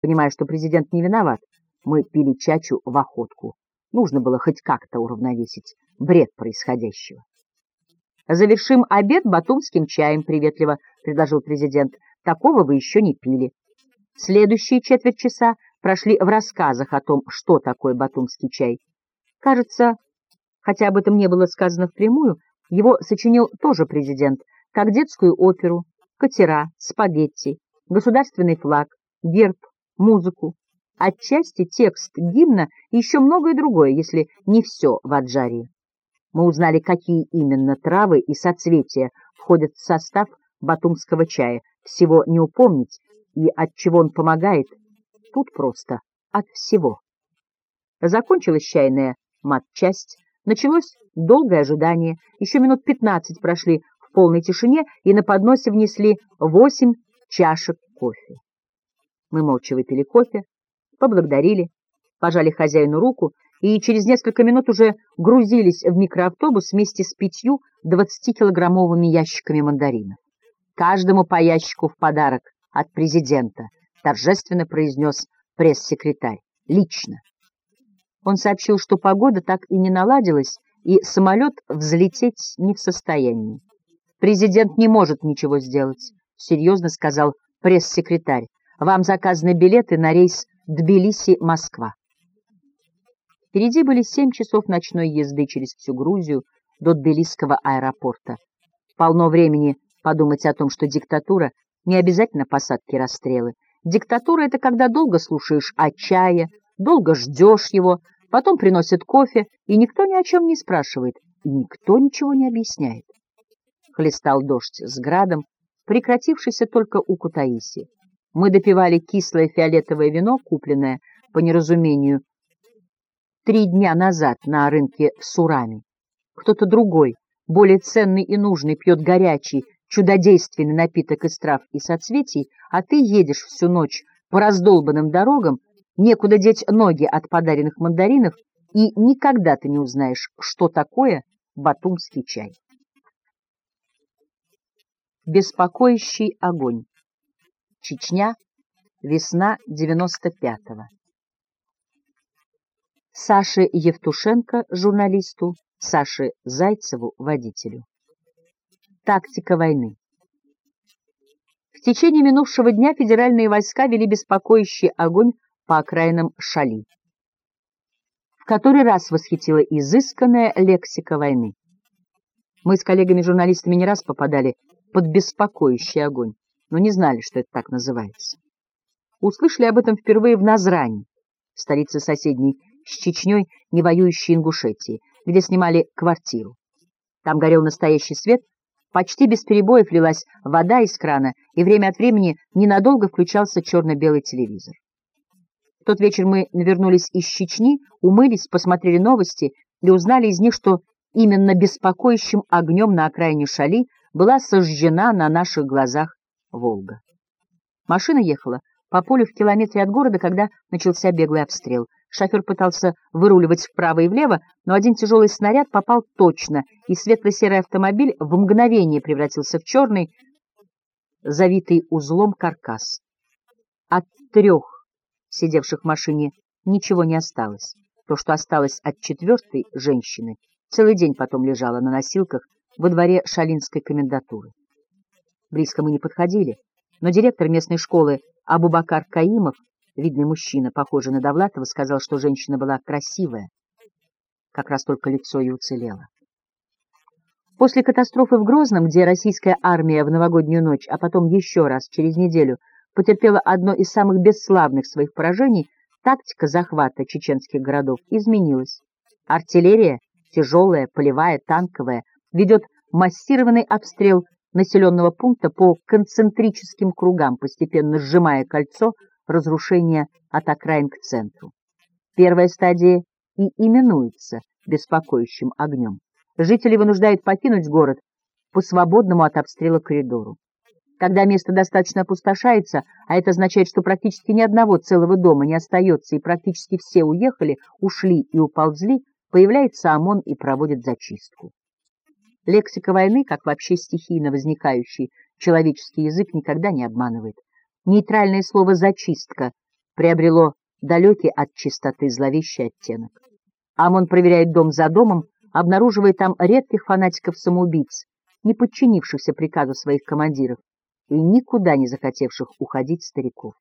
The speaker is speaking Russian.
Понимая, что президент не виноват, мы пили чачу в охотку. Нужно было хоть как-то уравновесить бред происходящего. «Завершим обед батумским чаем», — приветливо предложил президент. «Такого вы еще не пили». Следующие четверть часа прошли в рассказах о том, что такое батумский чай. Кажется, хотя об этом не было сказано впрямую, его сочинил тоже президент, как детскую оперу, катера, спагетти, государственный флаг, герб, музыку, отчасти текст гимна и еще многое другое, если не все в Аджарии. Мы узнали, какие именно травы и соцветия входят в состав батумского чая. Всего не упомнить, и от чего он помогает, тут просто от всего. Закончилась чайная матчасть, началось долгое ожидание, еще минут пятнадцать прошли в полной тишине, и на подносе внесли восемь чашек кофе. Мы молча выпили кофе, поблагодарили, пожали хозяину руку и через несколько минут уже грузились в микроавтобус вместе с пятью двадцатикилограммовыми ящиками мандаринов. Каждому по ящику в подарок от президента, торжественно произнес пресс-секретарь, лично. Он сообщил, что погода так и не наладилась, и самолет взлететь не в состоянии. Президент не может ничего сделать, серьезно сказал пресс-секретарь. Вам заказаны билеты на рейс Тбилиси-Москва. Впереди были семь часов ночной езды через всю Грузию до Тбилисского аэропорта. Полно времени подумать о том, что диктатура не обязательно посадки расстрелы. Диктатура — это когда долго слушаешь о чае, долго ждешь его, потом приносят кофе, и никто ни о чем не спрашивает, и никто ничего не объясняет. Хлестал дождь с градом, прекратившийся только у Кутаиси. Мы допивали кислое фиолетовое вино, купленное, по неразумению, три дня назад на рынке Сурами. Кто-то другой, более ценный и нужный, пьет горячий, чудодейственный напиток из трав и соцветий, а ты едешь всю ночь по раздолбанным дорогам, некуда деть ноги от подаренных мандаринов, и никогда ты не узнаешь, что такое батумский чай. Беспокоящий огонь. Чечня. Весна 95-го. Саше Евтушенко, журналисту, Саше Зайцеву, водителю. Тактика войны. В течение минувшего дня федеральные войска вели беспокоящий огонь по окраинам Шали. В который раз восхитила изысканная лексика войны. Мы с коллегами-журналистами не раз попадали под беспокоящий огонь, но не знали, что это так называется. Услышали об этом впервые в Назране, столице соседней с Чечней, не воюющей Ингушетии, где снимали квартиру. Там горел настоящий свет, почти без перебоев лилась вода из крана, и время от времени ненадолго включался черно-белый телевизор. В тот вечер мы вернулись из Чечни, умылись, посмотрели новости и узнали из них, что именно беспокоящим огнем на окраине Шали была сожжена на наших глазах Волга. Машина ехала по полю в километре от города, когда начался беглый обстрел. Шофер пытался выруливать вправо и влево, но один тяжелый снаряд попал точно, и светло-серый автомобиль в мгновение превратился в черный, завитый узлом каркас. От трех сидевших в машине ничего не осталось. То, что осталось от четвертой женщины, целый день потом лежало на носилках во дворе Шалинской комендатуры. Близко мы не подходили, но директор местной школы Абубакар Каимов, видный мужчина, похожий на Довлатова, сказал, что женщина была красивая. Как раз только лицо и уцелело. После катастрофы в Грозном, где российская армия в новогоднюю ночь, а потом еще раз через неделю потерпела одно из самых бесславных своих поражений, тактика захвата чеченских городов изменилась. Артиллерия, тяжелая, полевая, танковая, ведет массированный обстрел населенного пункта по концентрическим кругам, постепенно сжимая кольцо разрушения от окраин к центру. Первая стадия и именуется беспокоящим огнем. Жители вынуждают покинуть город по свободному от обстрела коридору. Когда место достаточно опустошается, а это означает, что практически ни одного целого дома не остается, и практически все уехали, ушли и уползли, появляется ОМОН и проводит зачистку. Лексика войны, как вообще стихийно возникающий человеческий язык, никогда не обманывает. Нейтральное слово «зачистка» приобрело далекий от чистоты зловещий оттенок. Амон проверяет дом за домом, обнаруживая там редких фанатиков-самоубийц, не подчинившихся приказу своих командиров и никуда не захотевших уходить стариков.